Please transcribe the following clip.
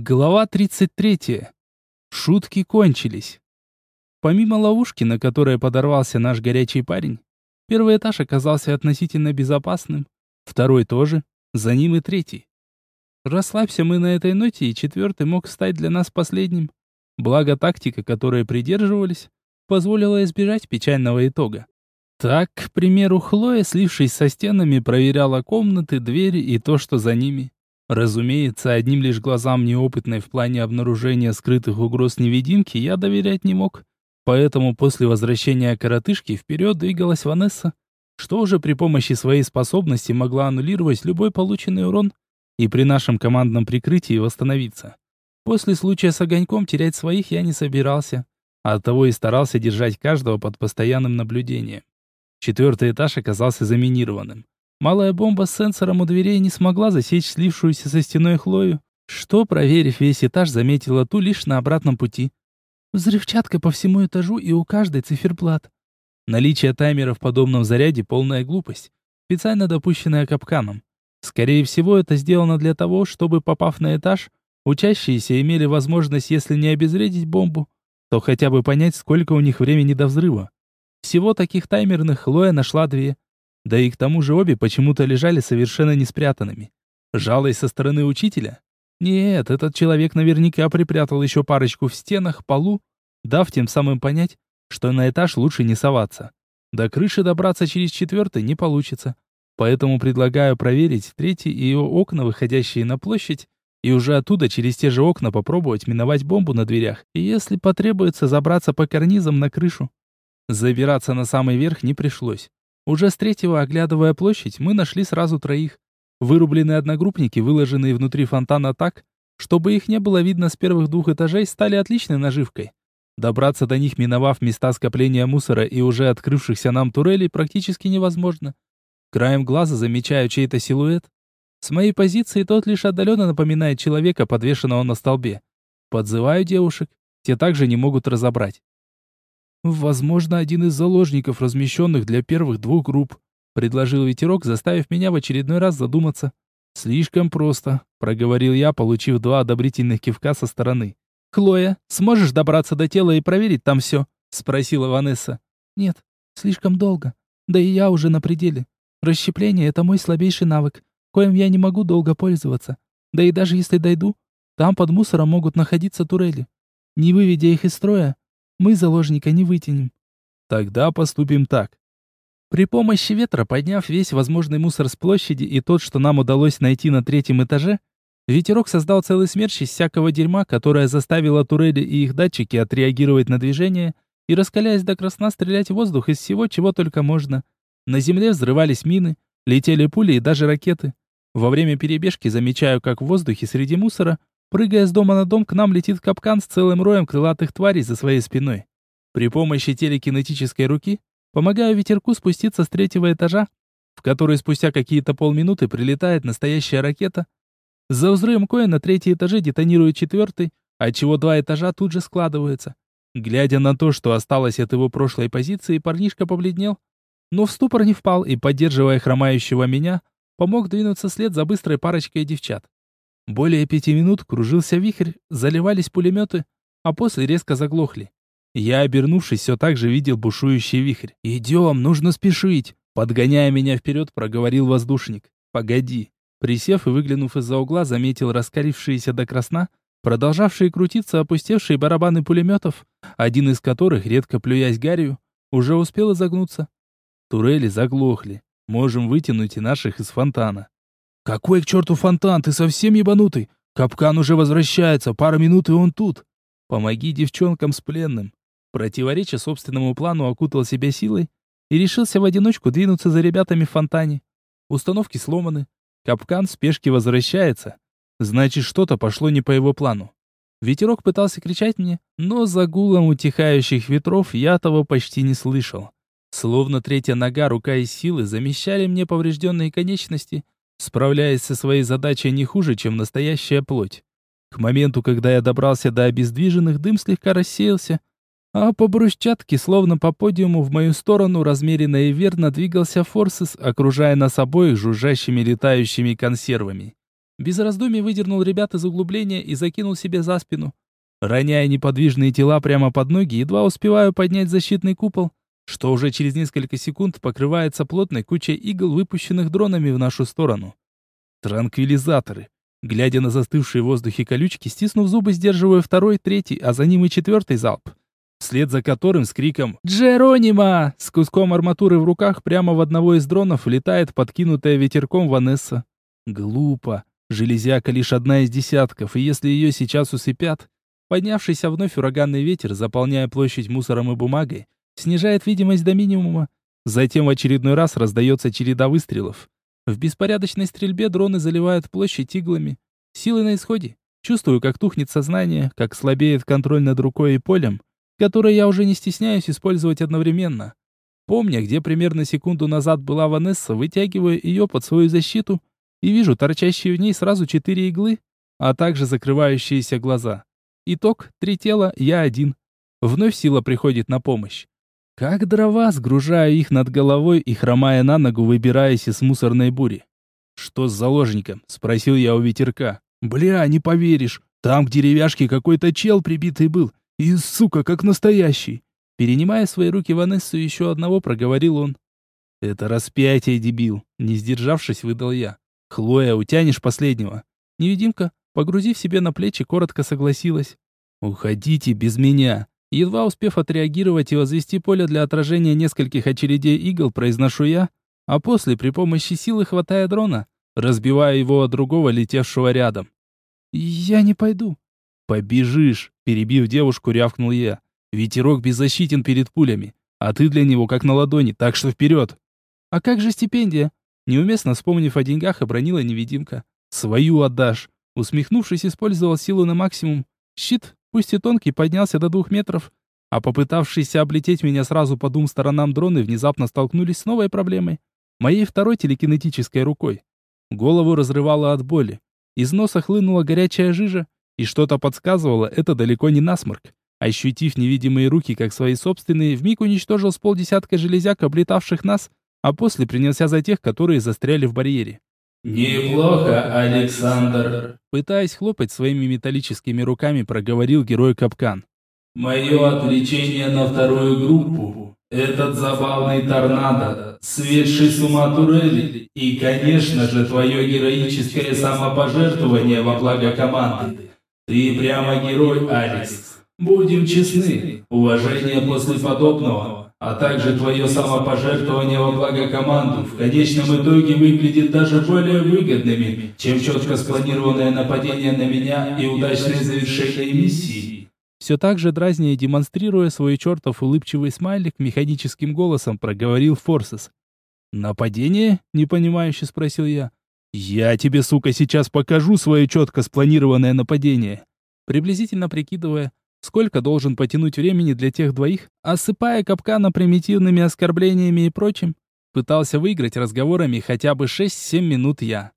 Глава 33. Шутки кончились. Помимо ловушки, на которой подорвался наш горячий парень, первый этаж оказался относительно безопасным, второй тоже, за ним и третий. Расслабься мы на этой ноте, и четвертый мог стать для нас последним. Благо тактика, которой придерживались, позволила избежать печального итога. Так, к примеру, Хлоя, слившись со стенами, проверяла комнаты, двери и то, что за ними. Разумеется, одним лишь глазам неопытной в плане обнаружения скрытых угроз невидимки я доверять не мог. Поэтому после возвращения коротышки вперед двигалась Ванесса, что уже при помощи своей способности могла аннулировать любой полученный урон и при нашем командном прикрытии восстановиться. После случая с огоньком терять своих я не собирался, а оттого и старался держать каждого под постоянным наблюдением. Четвертый этаж оказался заминированным. Малая бомба с сенсором у дверей не смогла засечь слившуюся со стеной Хлою, что, проверив весь этаж, заметила ту лишь на обратном пути. Взрывчатка по всему этажу и у каждой циферблат. Наличие таймера в подобном заряде — полная глупость, специально допущенная капканом. Скорее всего, это сделано для того, чтобы, попав на этаж, учащиеся имели возможность, если не обезвредить бомбу, то хотя бы понять, сколько у них времени до взрыва. Всего таких таймерных Хлоя нашла две — да и к тому же обе почему-то лежали совершенно не спрятанными. Жалость со стороны учителя? Нет, этот человек наверняка припрятал еще парочку в стенах, полу, дав тем самым понять, что на этаж лучше не соваться. До крыши добраться через четвертый не получится. Поэтому предлагаю проверить третий и его окна, выходящие на площадь, и уже оттуда через те же окна попробовать миновать бомбу на дверях, и если потребуется забраться по карнизам на крышу. Забираться на самый верх не пришлось. Уже с третьего, оглядывая площадь, мы нашли сразу троих. Вырубленные одногруппники, выложенные внутри фонтана так, чтобы их не было видно с первых двух этажей, стали отличной наживкой. Добраться до них, миновав места скопления мусора и уже открывшихся нам турелей, практически невозможно. Краем глаза замечаю чей-то силуэт. С моей позиции тот лишь отдаленно напоминает человека, подвешенного на столбе. Подзываю девушек, те также не могут разобрать. «Возможно, один из заложников, размещенных для первых двух групп», предложил ветерок, заставив меня в очередной раз задуматься. «Слишком просто», — проговорил я, получив два одобрительных кивка со стороны. «Хлоя, сможешь добраться до тела и проверить там все?» — спросила Ванесса. «Нет, слишком долго. Да и я уже на пределе. Расщепление — это мой слабейший навык, коим я не могу долго пользоваться. Да и даже если дойду, там под мусором могут находиться турели. Не выведя их из строя, мы заложника не вытянем. Тогда поступим так. При помощи ветра, подняв весь возможный мусор с площади и тот, что нам удалось найти на третьем этаже, ветерок создал целый смерч из всякого дерьма, которое заставило турели и их датчики отреагировать на движение и, раскаляясь до красна, стрелять в воздух из всего, чего только можно. На земле взрывались мины, летели пули и даже ракеты. Во время перебежки замечаю, как в воздухе среди мусора Прыгая с дома на дом, к нам летит капкан с целым роем крылатых тварей за своей спиной. При помощи телекинетической руки помогаю ветерку спуститься с третьего этажа, в который спустя какие-то полминуты прилетает настоящая ракета. За взрывом коя на третьем этаже детонирует четвертый, отчего два этажа тут же складываются. Глядя на то, что осталось от его прошлой позиции, парнишка побледнел, но в ступор не впал и, поддерживая хромающего меня, помог двинуться след за быстрой парочкой девчат. Более пяти минут кружился вихрь, заливались пулеметы, а после резко заглохли. Я, обернувшись, все так же видел бушующий вихрь. «Идем, нужно спешить!» Подгоняя меня вперед, проговорил воздушник. «Погоди!» Присев и выглянув из-за угла, заметил раскалившиеся до красна, продолжавшие крутиться опустевшие барабаны пулеметов, один из которых, редко плюясь гарью, уже успел изогнуться. Турели заглохли. Можем вытянуть и наших из фонтана. «Какой к черту фонтан? Ты совсем ебанутый? Капкан уже возвращается, пара минут и он тут. Помоги девчонкам с пленным». Противореча собственному плану окутал себя силой и решился в одиночку двинуться за ребятами в фонтане. Установки сломаны. Капкан в спешке возвращается. Значит, что-то пошло не по его плану. Ветерок пытался кричать мне, но за гулом утихающих ветров я того почти не слышал. Словно третья нога, рука и силы замещали мне поврежденные конечности, справляясь со своей задачей не хуже, чем настоящая плоть. К моменту, когда я добрался до обездвиженных, дым слегка рассеялся, а по брусчатке, словно по подиуму, в мою сторону размеренно и верно двигался Форсес, окружая нас обоих жужжащими летающими консервами. Без раздумий выдернул ребят из углубления и закинул себе за спину. Роняя неподвижные тела прямо под ноги, едва успеваю поднять защитный купол, что уже через несколько секунд покрывается плотной кучей игл, выпущенных дронами в нашу сторону. Транквилизаторы. Глядя на застывшие в воздухе колючки, стиснув зубы, сдерживаю второй, третий, а за ним и четвертый залп. Вслед за которым с криком «Джеронима!» с куском арматуры в руках прямо в одного из дронов летает подкинутая ветерком Ванесса. Глупо. Железяка лишь одна из десятков, и если ее сейчас усыпят, поднявшийся вновь ураганный ветер, заполняя площадь мусором и бумагой, снижает видимость до минимума. Затем в очередной раз раздается череда выстрелов. В беспорядочной стрельбе дроны заливают площадь иглами. Силы на исходе. Чувствую, как тухнет сознание, как слабеет контроль над рукой и полем, которое я уже не стесняюсь использовать одновременно. Помня, где примерно секунду назад была Ванесса, вытягиваю ее под свою защиту и вижу торчащие в ней сразу четыре иглы, а также закрывающиеся глаза. Итог — три тела, я один. Вновь сила приходит на помощь. Как дрова, сгружаю их над головой и, хромая на ногу, выбираясь из мусорной бури. «Что с заложником?» — спросил я у ветерка. «Бля, не поверишь, там к деревяшке какой-то чел прибитый был. И, сука, как настоящий!» Перенимая свои руки Ванессу еще одного, проговорил он. «Это распятие, дебил!» Не сдержавшись, выдал я. «Хлоя, утянешь последнего?» Невидимка, погрузив себе на плечи, коротко согласилась. «Уходите без меня!» Едва успев отреагировать и возвести поле для отражения нескольких очередей игл, произношу я, а после при помощи силы хватая дрона, разбивая его от другого, летевшего рядом. «Я не пойду». «Побежишь», — перебив девушку, рявкнул я. «Ветерок беззащитен перед пулями, а ты для него как на ладони, так что вперед!» «А как же стипендия?» Неуместно вспомнив о деньгах, обронила невидимка. «Свою отдашь!» Усмехнувшись, использовал силу на максимум. Щит, Пусть и тонкий, поднялся до двух метров, а попытавшиеся облететь меня сразу по двум сторонам дроны внезапно столкнулись с новой проблемой. Моей второй телекинетической рукой. Голову разрывало от боли. Из носа хлынула горячая жижа, и что-то подсказывало, это далеко не насморк. Ощутив невидимые руки, как свои собственные, вмиг уничтожил с полдесятка железяк, облетавших нас, а после принялся за тех, которые застряли в барьере. «Неплохо, Александр», — пытаясь хлопать своими металлическими руками, проговорил герой Капкан. «Мое отвлечение на вторую группу, этот забавный торнадо, светший с ума турели и, конечно же, твое героическое самопожертвование во благо команды. Ты прямо герой, Алекс. Будем честны, уважение после подобного а также твое самопожертвование во благо команду в конечном итоге выглядит даже более выгодными, чем четко спланированное нападение на меня и удачное завершение миссии. Все так же дразня демонстрируя свой чертов улыбчивый смайлик, механическим голосом проговорил Форсес. «Нападение?» — непонимающе спросил я. «Я тебе, сука, сейчас покажу свое четко спланированное нападение». Приблизительно прикидывая, Сколько должен потянуть времени для тех двоих, осыпая капкана примитивными оскорблениями и прочим? Пытался выиграть разговорами хотя бы 6-7 минут я.